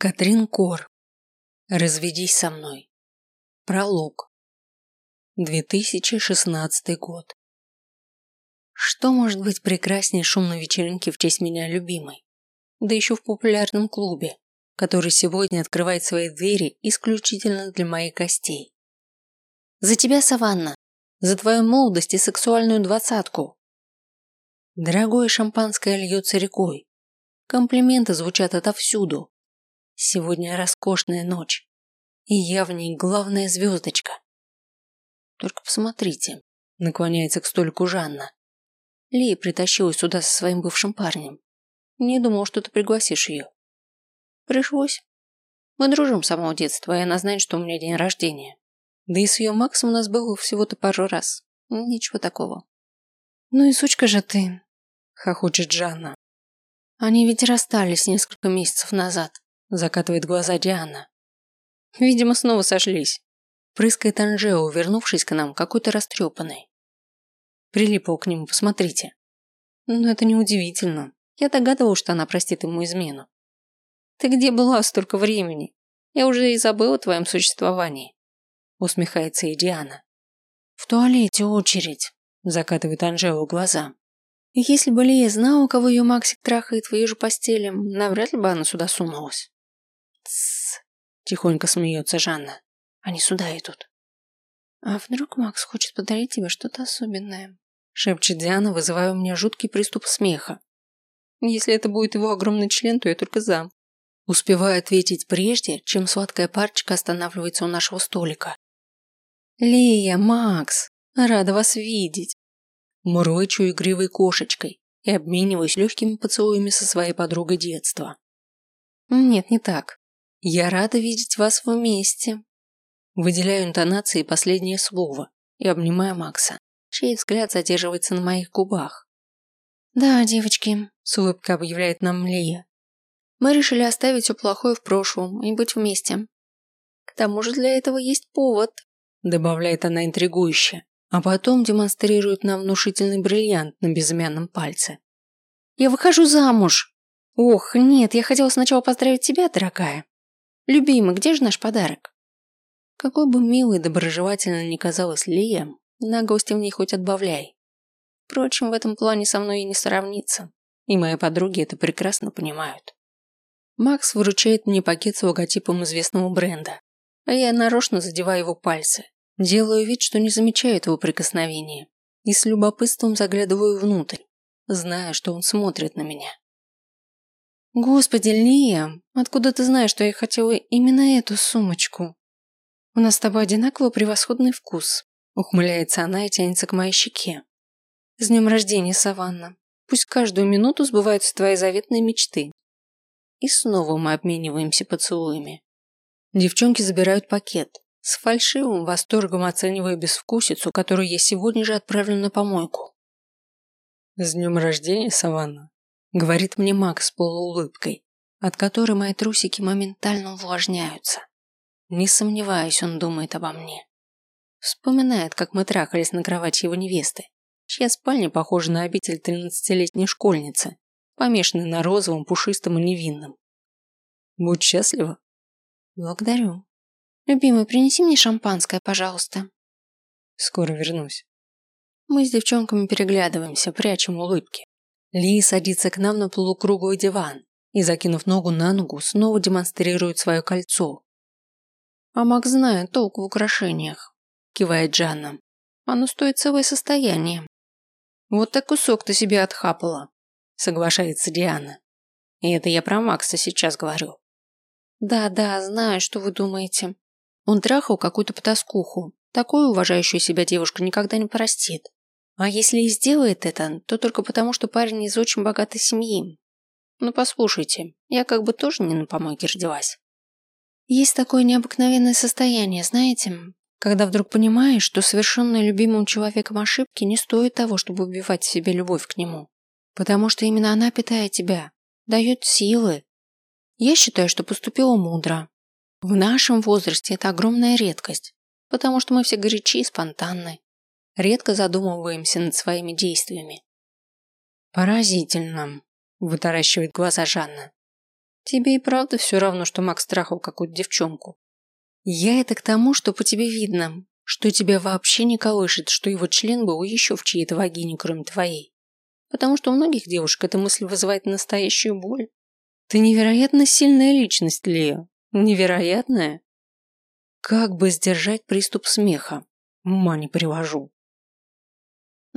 Катрин Кор. Разведись со мной. Пролог. 2016 год. Что может быть прекраснее шумной вечеринки в честь меня любимой? Да еще в популярном клубе, который сегодня открывает свои двери исключительно для моих гостей. За тебя, Саванна! За твою молодость и сексуальную двадцатку! Дорогое шампанское льется рекой. Комплименты звучат отовсюду, Сегодня роскошная ночь, и я в ней главная звездочка. Только посмотрите, наклоняется к столику Жанна. Лия притащилась сюда со своим бывшим парнем. Не думал, что ты пригласишь ее. Пришлось. Мы дружим с самого детства, и она знает, что у меня день рождения. Да и с ее Максом у нас было всего-то пару раз. Ничего такого. Ну и сучка же ты, хохочет Жанна. Они ведь расстались несколько месяцев назад. Закатывает глаза Диана. Видимо, снова сошлись. Прыскает Анжео, вернувшись к нам, какой-то растрепанный. Прилипал к нему, посмотрите. Но это неудивительно. Я догадывалась, что она простит ему измену. Ты где была столько времени? Я уже и забыла о твоем существовании. Усмехается и Диана. В туалете очередь. Закатывает Анжео глаза. Если бы Лия знала, кого ее Максик трахает в ее же постели, навряд ли бы она сюда сунулась. Тихонько смеется Жанна. Они сюда идут. А вдруг Макс хочет подарить тебе что-то особенное? Шепчет Диана, вызывая у меня жуткий приступ смеха. Если это будет его огромный член, то я только за. Успеваю ответить прежде, чем сладкая парочка останавливается у нашего столика. «Лия, Макс, рада вас видеть!» Мурлычу игривой кошечкой и обмениваюсь легкими поцелуями со своей подругой детства. Нет, не так. Я рада видеть вас вместе. Выделяю интонации последнее слово и обнимаю Макса, чей взгляд задерживается на моих губах. Да, девочки, с улыбкой объявляет нам Лия. Мы решили оставить все плохое в прошлом и быть вместе. К тому же для этого есть повод, добавляет она интригующе, а потом демонстрирует нам внушительный бриллиант на безымянном пальце. Я выхожу замуж. Ох, нет, я хотела сначала поздравить тебя, дорогая. «Любимый, где же наш подарок?» Какой бы милой и доброжелательной ни казалась Лия, наглости в ней хоть отбавляй. Впрочем, в этом плане со мной и не сравнится, и мои подруги это прекрасно понимают. Макс выручает мне пакет с логотипом известного бренда, а я нарочно задеваю его пальцы, делаю вид, что не замечаю этого прикосновения, и с любопытством заглядываю внутрь, зная, что он смотрит на меня. Господи, Лия, откуда ты знаешь, что я хотела именно эту сумочку? У нас с тобой одинаково превосходный вкус. Ухмыляется она и тянется к моей щеке. С днем рождения, Саванна. Пусть каждую минуту сбываются твои заветные мечты. И снова мы обмениваемся поцелуями. Девчонки забирают пакет, с фальшивым восторгом оценивая безвкусицу, которую я сегодня же отправлю на помойку. С днем рождения, Саванна говорит мне Макс с полуулыбкой, от которой мои трусики моментально увлажняются. Не сомневаюсь, он думает обо мне. Вспоминает, как мы трахались на кровати его невесты, чья спальня похожа на обитель тринадцатилетней школьницы, помешанной на розовом, пушистом и невинном. Будь счастлива. Благодарю. Любимый, принеси мне шампанское, пожалуйста. Скоро вернусь. Мы с девчонками переглядываемся, прячем улыбки. Ли садится к нам на полукруглый диван и, закинув ногу на ногу, снова демонстрирует свое кольцо. «А Макс знает толк в украшениях», – кивает Джанна. «Оно стоит целое состояние». «Вот так кусок ты себе отхапала», – соглашается Диана. «И это я про Макса сейчас говорю». «Да-да, знаю, что вы думаете. Он трахал какую-то потаскуху. Такую уважающую себя девушка никогда не простит. А если и сделает это, то только потому, что парень из очень богатой семьи. Ну послушайте, я как бы тоже не на помойке родилась. Есть такое необыкновенное состояние, знаете, когда вдруг понимаешь, что совершенные любимым человеком ошибки не стоит того, чтобы убивать в себе любовь к нему. Потому что именно она питает тебя, дает силы. Я считаю, что поступила мудро. В нашем возрасте это огромная редкость, потому что мы все горячи и спонтанны редко задумываемся над своими действиями. Поразительно, вытаращивает глаза Жанна. Тебе и правда все равно, что Макс трахал какую-то девчонку. Я это к тому, что по тебе видно, что тебя вообще не колышет, что его член был еще в чьей-то вагине, кроме твоей. Потому что у многих девушек эта мысль вызывает настоящую боль. Ты невероятно сильная личность, Лео. Невероятная. Как бы сдержать приступ смеха? Ума не привожу.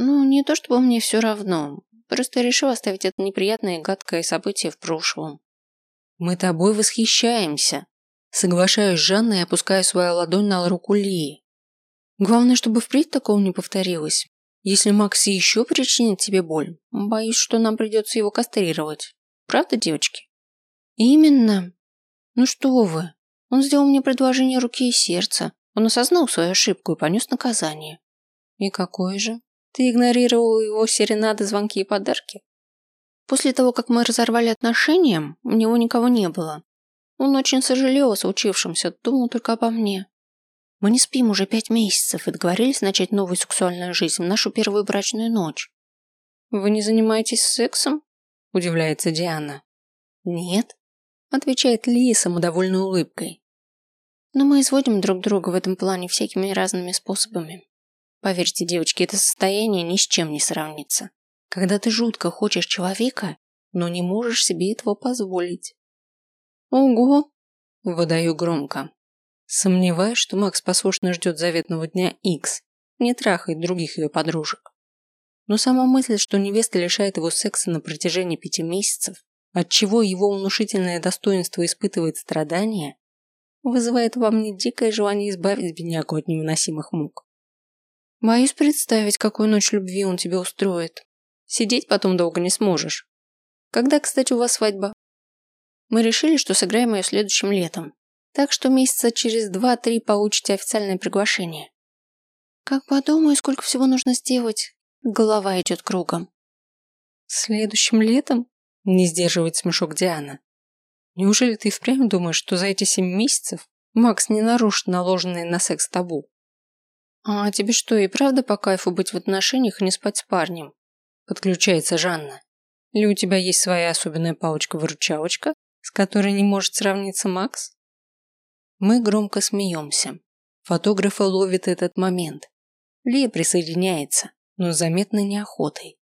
Ну, не то чтобы мне все равно. Просто решил оставить это неприятное и гадкое событие в прошлом. Мы тобой восхищаемся. Соглашаюсь с Жанной и опускаю свою ладонь на руку Лии. Главное, чтобы впредь такого не повторилось. Если Макс еще причинит тебе боль, боюсь, что нам придется его кастрировать. Правда, девочки? Именно. Ну что вы? Он сделал мне предложение руки и сердца. Он осознал свою ошибку и понес наказание. И какое же? Ты игнорировал его серенады, звонки и подарки? После того, как мы разорвали отношения, у него никого не было. Он очень сожалел о случившемся, думал только обо мне. Мы не спим уже пять месяцев и договорились начать новую сексуальную жизнь в нашу первую брачную ночь. Вы не занимаетесь сексом? Удивляется Диана. Нет, отвечает Лия самодовольной улыбкой. Но мы изводим друг друга в этом плане всякими разными способами. Поверьте, девочки, это состояние ни с чем не сравнится. Когда ты жутко хочешь человека, но не можешь себе этого позволить. Ого! Выдаю громко. Сомневаюсь, что Макс послушно ждет заветного дня X, не трахает других ее подружек. Но сама мысль, что невеста лишает его секса на протяжении пяти месяцев, отчего его внушительное достоинство испытывает страдания, вызывает во мне дикое желание избавить беднягу от невыносимых мук. Боюсь представить, какую ночь любви он тебе устроит. Сидеть потом долго не сможешь. Когда, кстати, у вас свадьба? Мы решили, что сыграем ее следующим летом. Так что месяца через два-три получите официальное приглашение. Как подумаю, сколько всего нужно сделать, голова идет кругом. Следующим летом? Не сдерживает смешок Диана. Неужели ты впрямь думаешь, что за эти семь месяцев Макс не нарушит наложенные на секс табу? А тебе что, и правда по кайфу быть в отношениях и не спать с парнем? Подключается Жанна. Или у тебя есть своя особенная палочка-выручалочка, с которой не может сравниться Макс? Мы громко смеемся. Фотографы ловят этот момент. Лия присоединяется, но заметно неохотой.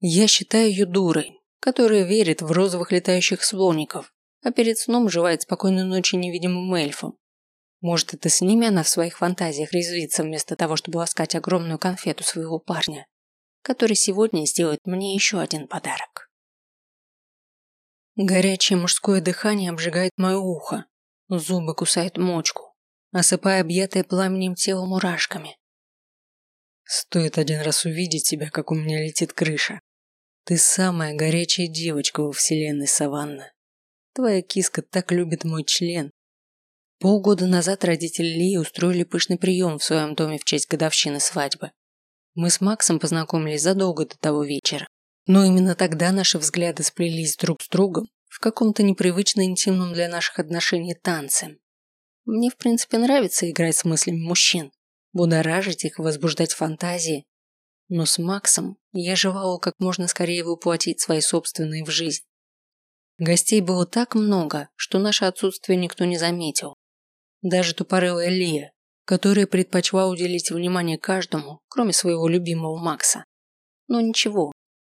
Я считаю ее дурой, которая верит в розовых летающих слоников, а перед сном желает спокойной ночи невидимым эльфам. Может, это с ними она в своих фантазиях резвится вместо того, чтобы ласкать огромную конфету своего парня, который сегодня сделает мне еще один подарок. Горячее мужское дыхание обжигает мое ухо, Зубы кусают мочку, осыпая объятое пламенем тело мурашками. Стоит один раз увидеть тебя, как у меня летит крыша. Ты самая горячая девочка во вселенной, Саванна. Твоя киска так любит мой член. Полгода назад родители Ли устроили пышный прием в своем доме в честь годовщины свадьбы. Мы с Максом познакомились задолго до того вечера. Но именно тогда наши взгляды сплелись друг с другом в каком-то непривычно интимном для наших отношений танце. Мне, в принципе, нравится играть с мыслями мужчин, будоражить их, возбуждать фантазии. Но с Максом я желала как можно скорее воплотить свои собственные в жизнь. Гостей было так много, что наше отсутствие никто не заметил. Даже тупорылая Лия, которая предпочла уделить внимание каждому, кроме своего любимого Макса. Но ничего,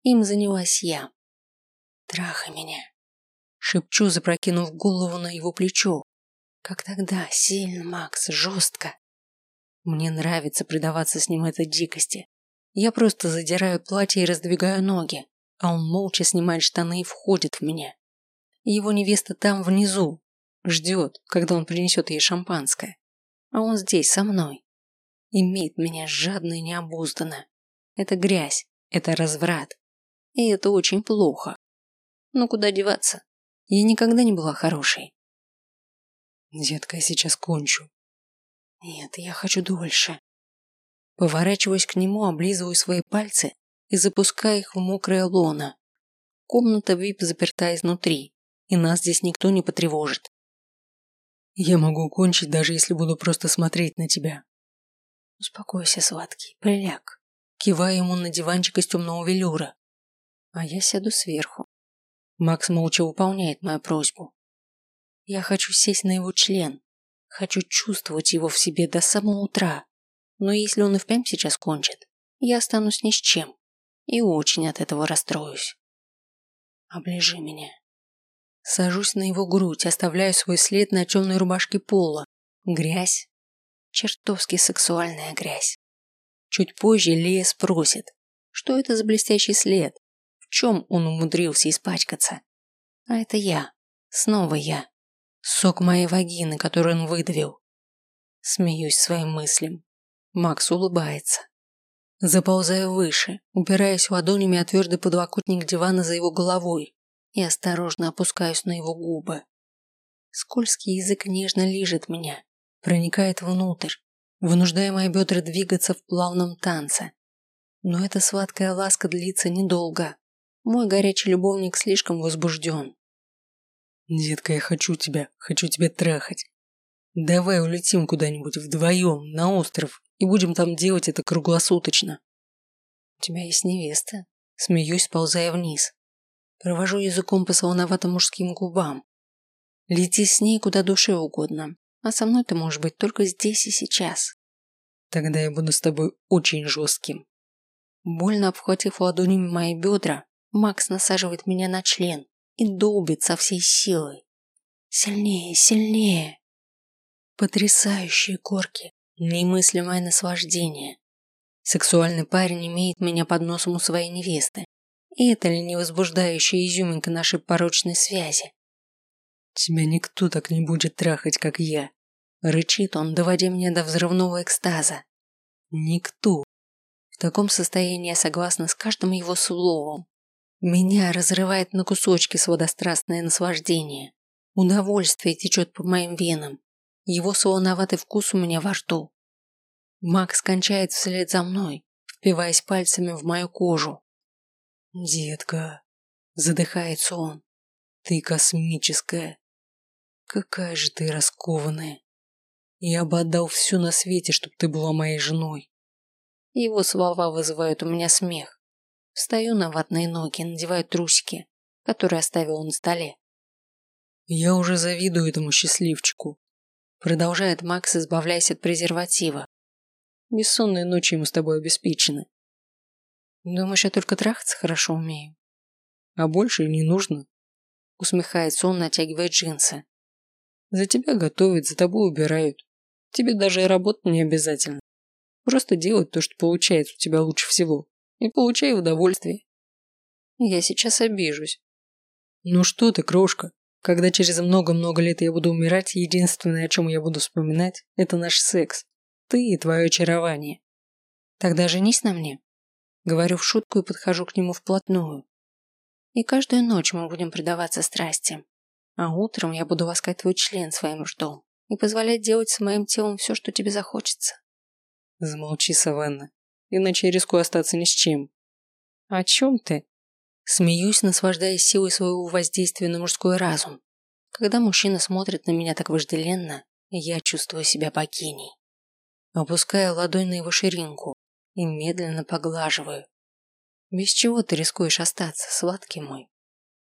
им занялась я. Трахай меня. Шепчу, запрокинув голову на его плечо. Как тогда, сильно, Макс, жестко. Мне нравится предаваться с ним этой дикости. Я просто задираю платье и раздвигаю ноги, а он молча снимает штаны и входит в меня. Его невеста там внизу, ждет, когда он принесет ей шампанское. А он здесь, со мной. Имеет меня жадно и необузданно. Это грязь, это разврат. И это очень плохо. Но куда деваться? Я никогда не была хорошей. Детка, я сейчас кончу. Нет, я хочу дольше. Поворачиваюсь к нему, облизываю свои пальцы и запускаю их в мокрое лоно. Комната VIP заперта изнутри, и нас здесь никто не потревожит. Я могу кончить, даже если буду просто смотреть на тебя. Успокойся, сладкий, приляг. Киваю ему на диванчик из темного велюра. А я сяду сверху. Макс молча выполняет мою просьбу. Я хочу сесть на его член. Хочу чувствовать его в себе до самого утра. Но если он и впрямь сейчас кончит, я останусь ни с чем. И очень от этого расстроюсь. Оближи меня. Сажусь на его грудь, оставляю свой след на темной рубашке пола. Грязь. Чертовски сексуальная грязь. Чуть позже Лея спросит, что это за блестящий след, в чем он умудрился испачкаться. А это я. Снова я. Сок моей вагины, который он выдавил. Смеюсь своим мыслям. Макс улыбается. Заползаю выше, упираясь ладонями о твердый подлокотник дивана за его головой и осторожно опускаюсь на его губы. Скользкий язык нежно лижет меня, проникает внутрь, вынуждая мои бедра двигаться в плавном танце. Но эта сладкая ласка длится недолго. Мой горячий любовник слишком возбужден. «Детка, я хочу тебя, хочу тебя трахать. Давай улетим куда-нибудь вдвоем на остров и будем там делать это круглосуточно». «У тебя есть невеста?» Смеюсь, ползая вниз. Провожу языком по солоноватым мужским губам. Лети с ней куда душе угодно, а со мной ты можешь быть только здесь и сейчас. Тогда я буду с тобой очень жестким. Больно обхватив ладонями мои бедра, Макс насаживает меня на член и долбит со всей силой. Сильнее, сильнее. Потрясающие корки, немыслимое наслаждение. Сексуальный парень имеет меня под носом у своей невесты, и это ли не возбуждающая изюминка нашей порочной связи? Тебя никто так не будет трахать, как я. Рычит он, доводя меня до взрывного экстаза. Никто. В таком состоянии я согласна с каждым его словом. Меня разрывает на кусочки сводострастное наслаждение. Удовольствие течет по моим венам. Его солоноватый вкус у меня во рту. Макс кончает вслед за мной, впиваясь пальцами в мою кожу. «Детка», – задыхается он, – «ты космическая. Какая же ты раскованная. Я бы отдал все на свете, чтобы ты была моей женой». Его слова вызывают у меня смех. Встаю на ватные ноги, надеваю трусики, которые оставил на столе. «Я уже завидую этому счастливчику», – продолжает Макс, избавляясь от презерватива. «Бессонные ночи ему с тобой обеспечены. Думаешь, я только трахаться хорошо умею? А больше и не нужно. Усмехается он, натягивая джинсы. За тебя готовят, за тобой убирают. Тебе даже и работать не обязательно. Просто делать то, что получается у тебя лучше всего. И получай удовольствие. Я сейчас обижусь. Ну что ты, крошка. Когда через много-много лет я буду умирать, единственное, о чем я буду вспоминать, это наш секс. Ты и твое очарование. Тогда женись на мне. Говорю в шутку и подхожу к нему вплотную. И каждую ночь мы будем предаваться страсти. А утром я буду ласкать твой член своим ртом и позволять делать с моим телом все, что тебе захочется. Замолчи, Саванна, иначе я рискую остаться ни с чем. О чем ты? Смеюсь, наслаждаясь силой своего воздействия на мужской разум. Когда мужчина смотрит на меня так вожделенно, я чувствую себя богиней. Опускаю ладонь на его ширинку, и медленно поглаживаю. Без чего ты рискуешь остаться, сладкий мой?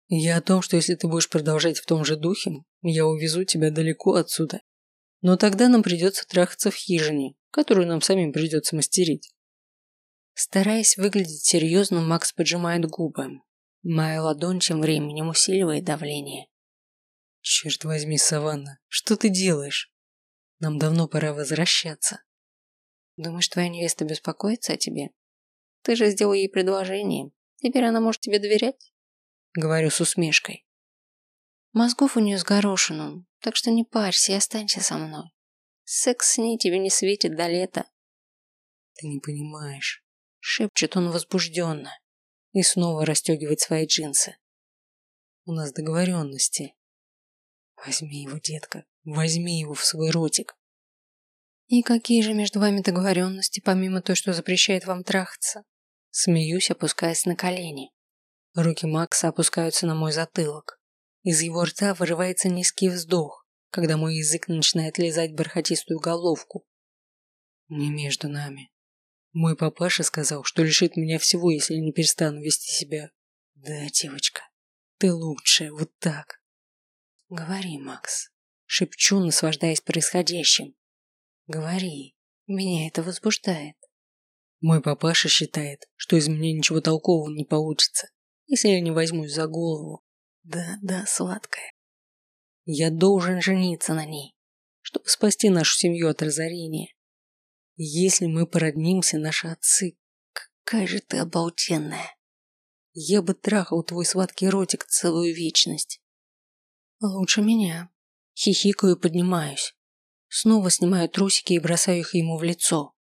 Я о том, что если ты будешь продолжать в том же духе, я увезу тебя далеко отсюда. Но тогда нам придется трахаться в хижине, которую нам самим придется мастерить. Стараясь выглядеть серьезно, Макс поджимает губы. Моя ладонь тем временем усиливает давление. Черт возьми, Саванна, что ты делаешь? Нам давно пора возвращаться. Думаешь, твоя невеста беспокоится о тебе? Ты же сделал ей предложение. Теперь она может тебе доверять? Говорю с усмешкой. Мозгов у нее с горошином, так что не парься и останься со мной. Секс с ней тебе не светит до лета. Ты не понимаешь. Шепчет он возбужденно и снова расстегивает свои джинсы. У нас договоренности. Возьми его, детка, возьми его в свой ротик. «И какие же между вами договоренности, помимо той, что запрещает вам трахаться?» Смеюсь, опускаясь на колени. Руки Макса опускаются на мой затылок. Из его рта вырывается низкий вздох, когда мой язык начинает лизать бархатистую головку. «Не между нами. Мой папаша сказал, что лишит меня всего, если не перестану вести себя. Да, девочка». Ты лучшая, вот так. Говори, Макс. Шепчу, наслаждаясь происходящим. Говори. Меня это возбуждает. Мой папаша считает, что из меня ничего толкового не получится, если я не возьмусь за голову. Да, да, сладкая. Я должен жениться на ней, чтобы спасти нашу семью от разорения. Если мы породнимся, наши отцы... Какая же ты обалденная. Я бы трахал твой сладкий ротик целую вечность. Лучше меня. Хихикаю и поднимаюсь. Снова снимаю трусики и бросаю их ему в лицо.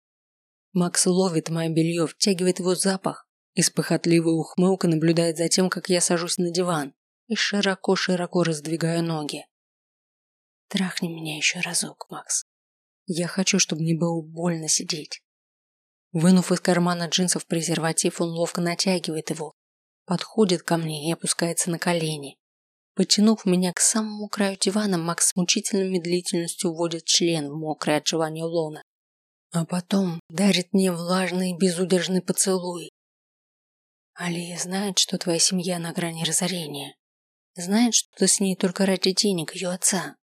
Макс ловит мое белье, втягивает его запах и с похотливой ухмылкой наблюдает за тем, как я сажусь на диван и широко-широко раздвигаю ноги. Трахни меня еще разок, Макс. Я хочу, чтобы мне было больно сидеть. Вынув из кармана джинсов презерватив, он ловко натягивает его, подходит ко мне и опускается на колени. Потянув меня к самому краю дивана, Макс с мучительной медлительностью вводит член в мокрое от желания лона. А потом дарит мне влажный безудержный поцелуй. Алия знает, что твоя семья на грани разорения. Знает, что ты с ней только ради денег ее отца.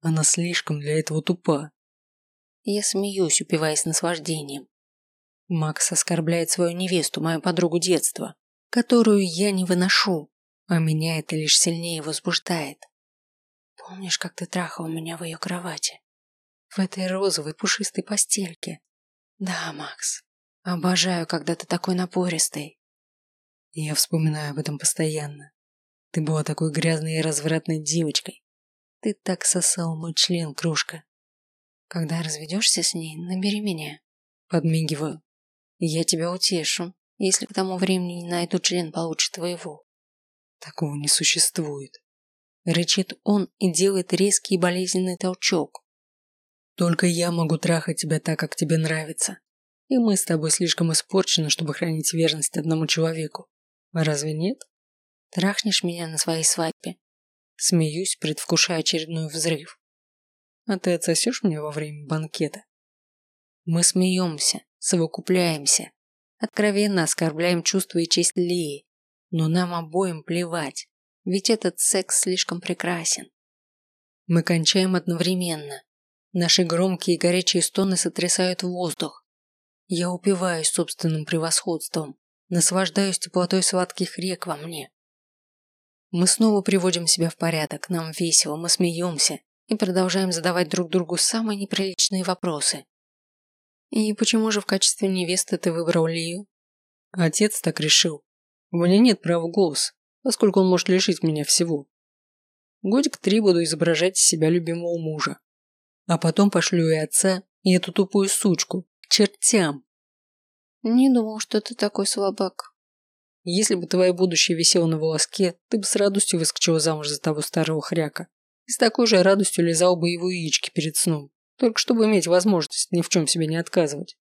Она слишком для этого тупа. Я смеюсь, упиваясь наслаждением. Макс оскорбляет свою невесту, мою подругу детства, которую я не выношу а меня это лишь сильнее возбуждает. Помнишь, как ты трахал меня в ее кровати? В этой розовой пушистой постельке? Да, Макс. Обожаю, когда ты такой напористый. Я вспоминаю об этом постоянно. Ты была такой грязной и развратной девочкой. Ты так сосал мой член, кружка. Когда разведешься с ней, набери меня. Подмигиваю. Я тебя утешу, если к тому времени не найду член получше твоего. Такого не существует. Рычит он и делает резкий и болезненный толчок. Только я могу трахать тебя так, как тебе нравится. И мы с тобой слишком испорчены, чтобы хранить верность одному человеку. Разве нет? Трахнешь меня на своей свадьбе? Смеюсь, предвкушая очередной взрыв. А ты отсосешь мне во время банкета? Мы смеемся, совокупляемся, откровенно оскорбляем чувства и честь Лии, но нам обоим плевать, ведь этот секс слишком прекрасен. Мы кончаем одновременно. Наши громкие и горячие стоны сотрясают воздух. Я упиваюсь собственным превосходством, наслаждаюсь теплотой сладких рек во мне. Мы снова приводим себя в порядок, нам весело, мы смеемся и продолжаем задавать друг другу самые неприличные вопросы. И почему же в качестве невесты ты выбрал Лию? Отец так решил. У меня нет права голоса, поскольку он может лишить меня всего. Годик три буду изображать из себя любимого мужа. А потом пошлю и отца, и эту тупую сучку, к чертям. Не думал, что ты такой слабак. Если бы твое будущее висело на волоске, ты бы с радостью выскочила замуж за того старого хряка. И с такой же радостью лизал бы его яички перед сном, только чтобы иметь возможность ни в чем себе не отказывать.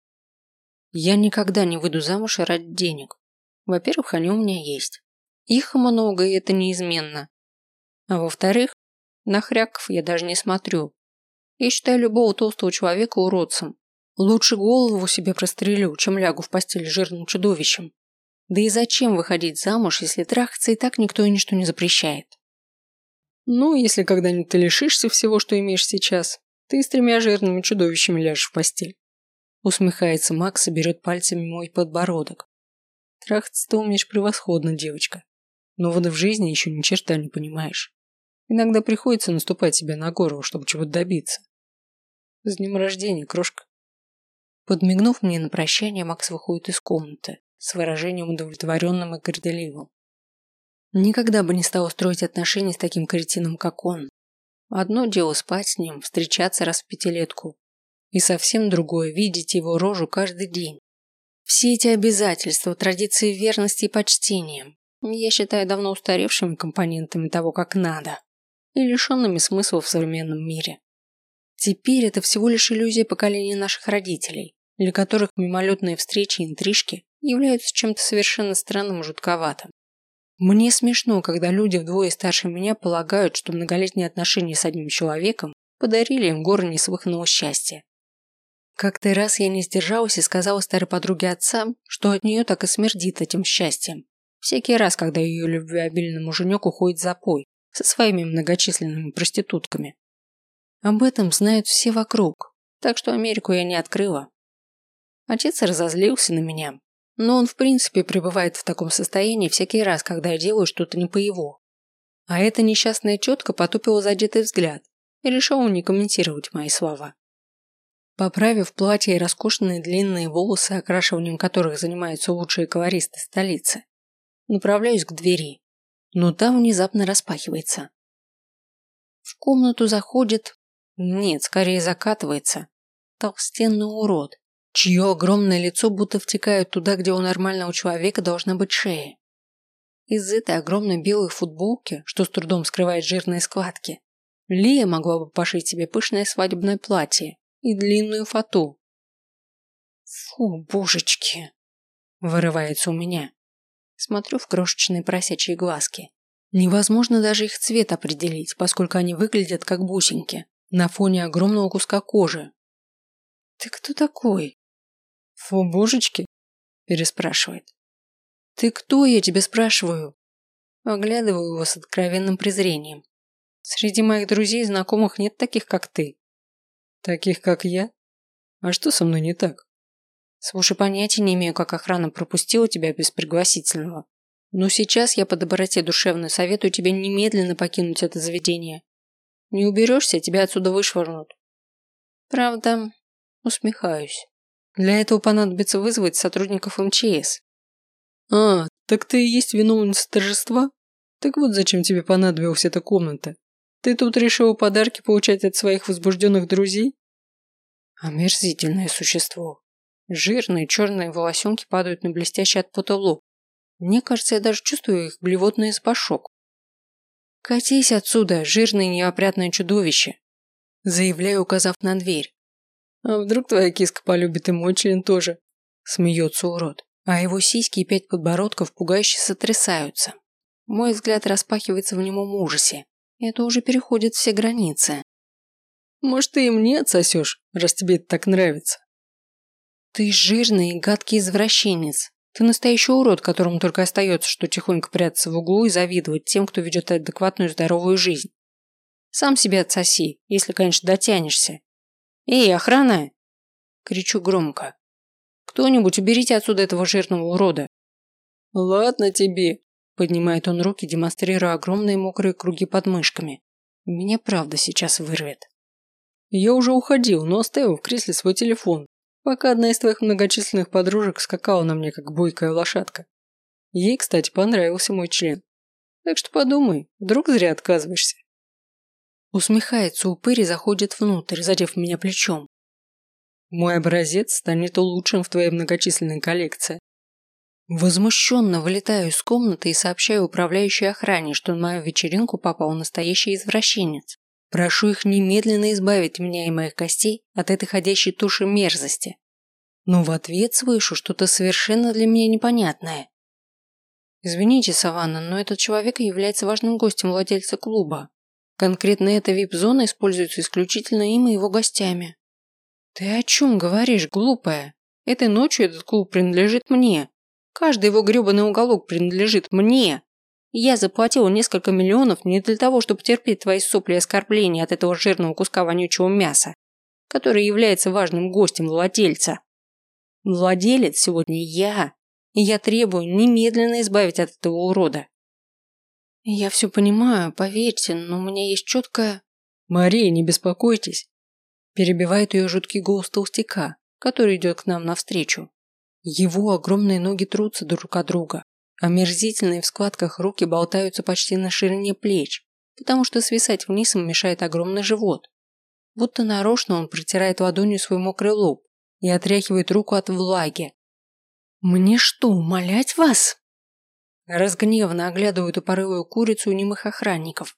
Я никогда не выйду замуж ради денег. Во-первых, они у меня есть. Их много, и это неизменно. А во-вторых, на хряков я даже не смотрю. Я считаю любого толстого человека уродцем. Лучше голову себе прострелю, чем лягу в постель жирным чудовищем. Да и зачем выходить замуж, если трахаться и так никто и ничто не запрещает? Ну, если когда-нибудь ты лишишься всего, что имеешь сейчас, ты с тремя жирными чудовищами ляжешь в постель. Усмехается Макс и берет пальцами мой подбородок. Трахаться ты умеешь превосходно, девочка. Но вот в жизни еще ни черта не понимаешь. Иногда приходится наступать себе на горло, чтобы чего-то добиться. С днем рождения, крошка. Подмигнув мне на прощание, Макс выходит из комнаты с выражением удовлетворенным и горделивым. Никогда бы не стал устроить отношения с таким кретином, как он. Одно дело спать с ним, встречаться раз в пятилетку, и совсем другое – видеть его рожу каждый день. Все эти обязательства, традиции верности и почтения я считаю давно устаревшими компонентами того, как надо, и лишенными смысла в современном мире. Теперь это всего лишь иллюзия поколения наших родителей, для которых мимолетные встречи и интрижки являются чем-то совершенно странным и жутковатым. Мне смешно, когда люди вдвое старше меня полагают, что многолетние отношения с одним человеком подарили им горы неслыханного счастья. Как-то раз я не сдержалась и сказала старой подруге отца, что от нее так и смердит этим счастьем. Всякий раз, когда ее любвеобильный муженек уходит в запой со своими многочисленными проститутками. Об этом знают все вокруг, так что Америку я не открыла. Отец разозлился на меня, но он в принципе пребывает в таком состоянии всякий раз, когда я делаю что-то не по его. А эта несчастная тетка потупила задетый взгляд и решила не комментировать мои слова. Поправив платье и роскошные длинные волосы, окрашиванием которых занимаются лучшие колористы столицы, направляюсь к двери, но там внезапно распахивается. В комнату заходит, нет, скорее закатывается, толстенный урод, чье огромное лицо будто втекает туда, где у нормального человека должна быть шея. Из этой огромной белой футболки, что с трудом скрывает жирные складки, Лия могла бы пошить себе пышное свадебное платье и длинную фату. Фу, божечки! Вырывается у меня. Смотрю в крошечные просячие глазки. Невозможно даже их цвет определить, поскольку они выглядят как бусинки на фоне огромного куска кожи. «Ты кто такой?» «Фу, божечки?» – переспрашивает. «Ты кто, я тебе спрашиваю?» Оглядываю его с откровенным презрением. «Среди моих друзей и знакомых нет таких, как ты». «Таких, как я? А что со мной не так?» Слушай, понятия не имею, как охрана пропустила тебя без пригласительного. Но сейчас я по доброте душевной советую тебе немедленно покинуть это заведение. Не уберешься, тебя отсюда вышвырнут. Правда, усмехаюсь. Для этого понадобится вызвать сотрудников МЧС. А, так ты и есть виновница торжества? Так вот зачем тебе понадобилась эта комната? Ты тут решила подарки получать от своих возбужденных друзей? Омерзительное существо. Жирные черные волосенки падают на блестящий от пота лоб. Мне кажется, я даже чувствую их блевотный запашок. «Катись отсюда, жирное неопрятное чудовище!» Заявляю, указав на дверь. «А вдруг твоя киска полюбит и мой член тоже?» Смеется урод, а его сиськи и пять подбородков пугающе сотрясаются. Мой взгляд распахивается в немом ужасе. Это уже переходит все границы. «Может, ты и мне отсосешь, раз тебе это так нравится?» Ты жирный и гадкий извращенец. Ты настоящий урод, которому только остается, что тихонько прятаться в углу и завидовать тем, кто ведет адекватную здоровую жизнь. Сам себе отсоси, если, конечно, дотянешься. Эй, охрана! Кричу громко. Кто-нибудь уберите отсюда этого жирного урода. Ладно тебе. Поднимает он руки, демонстрируя огромные мокрые круги под мышками. Меня правда сейчас вырвет. Я уже уходил, но оставил в кресле свой телефон, пока одна из твоих многочисленных подружек скакала на мне, как бойкая лошадка. Ей, кстати, понравился мой член. Так что подумай, вдруг зря отказываешься. Усмехается упырь и заходит внутрь, задев меня плечом. Мой образец станет лучшим в твоей многочисленной коллекции. Возмущенно вылетаю из комнаты и сообщаю управляющей охране, что на мою вечеринку попал настоящий извращенец. Прошу их немедленно избавить меня и моих гостей от этой ходящей туши мерзости. Но в ответ слышу что-то совершенно для меня непонятное. Извините, Саванна, но этот человек является важным гостем владельца клуба. Конкретно эта вип-зона используется исключительно им и его гостями. Ты о чем говоришь, глупая? Этой ночью этот клуб принадлежит мне. Каждый его гребаный уголок принадлежит мне. Я заплатила несколько миллионов не для того, чтобы терпеть твои сопли и оскорбления от этого жирного куска вонючего мяса, который является важным гостем владельца. Владелец сегодня я, и я требую немедленно избавить от этого урода. Я все понимаю, поверьте, но у меня есть четкая... Мария, не беспокойтесь. Перебивает ее жуткий голос толстяка, который идет к нам навстречу. Его огромные ноги трутся друг от друга, Омерзительные в складках руки болтаются почти на ширине плеч, потому что свисать вниз им мешает огромный живот. Будто нарочно он протирает ладонью свой мокрый лоб и отряхивает руку от влаги. «Мне что, умолять вас?» Разгневанно оглядываю тупорылую курицу у немых охранников.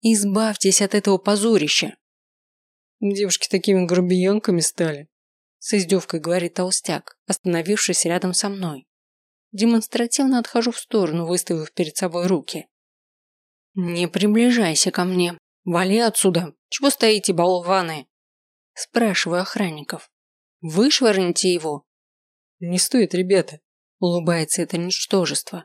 «Избавьтесь от этого позорища!» «Девушки такими грубиянками стали», с издевкой говорит толстяк, остановившись рядом со мной. Демонстративно отхожу в сторону, выставив перед собой руки. «Не приближайся ко мне. Вали отсюда. Чего стоите, болваны?» Спрашиваю охранников. «Вышвырните его». «Не стоит, ребята», – улыбается это ничтожество.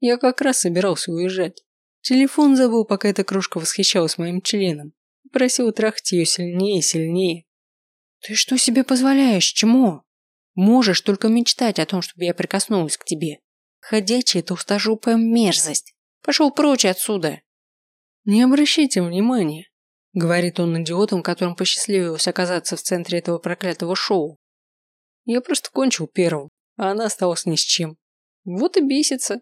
Я как раз собирался уезжать. Телефон забыл, пока эта кружка восхищалась моим членом. Просил трахать ее сильнее и сильнее. Ты что себе позволяешь? Чему? Можешь только мечтать о том, чтобы я прикоснулась к тебе. Ходячая толстожопая мерзость. Пошел прочь отсюда. Не обращайте внимания, говорит он идиотом, которым посчастливилось оказаться в центре этого проклятого шоу. Я просто кончил первым, а она осталась ни с чем. Вот и бесится.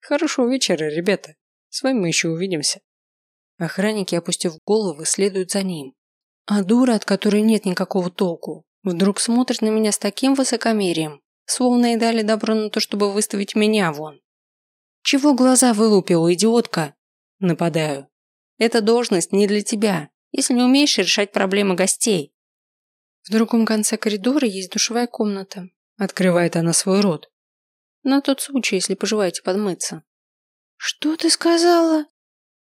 Хорошего вечера, ребята. С вами мы еще увидимся. Охранники, опустив головы, следуют за ним. А дура, от которой нет никакого толку, вдруг смотрит на меня с таким высокомерием, словно и дали добро на то, чтобы выставить меня вон. Чего глаза вылупила, идиотка? Нападаю. Эта должность не для тебя, если не умеешь решать проблемы гостей. В другом конце коридора есть душевая комната. Открывает она свой рот. На тот случай, если пожелаете подмыться. Что ты сказала?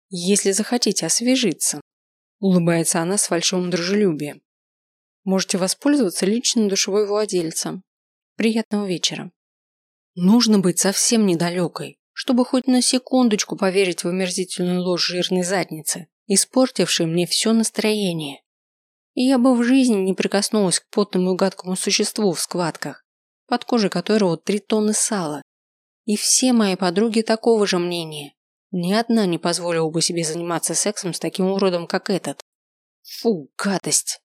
Если захотите освежиться. Улыбается она с фальшивым дружелюбием. Можете воспользоваться личным душевой владельцем. Приятного вечера. Нужно быть совсем недалекой, чтобы хоть на секундочку поверить в омерзительную ложь жирной задницы, испортившей мне все настроение. И я бы в жизни не прикоснулась к потному и гадкому существу в складках, под кожей которого три тонны сала. И все мои подруги такого же мнения. Ни одна не позволила бы себе заниматься сексом с таким уродом, как этот. Фу, гадость.